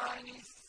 الله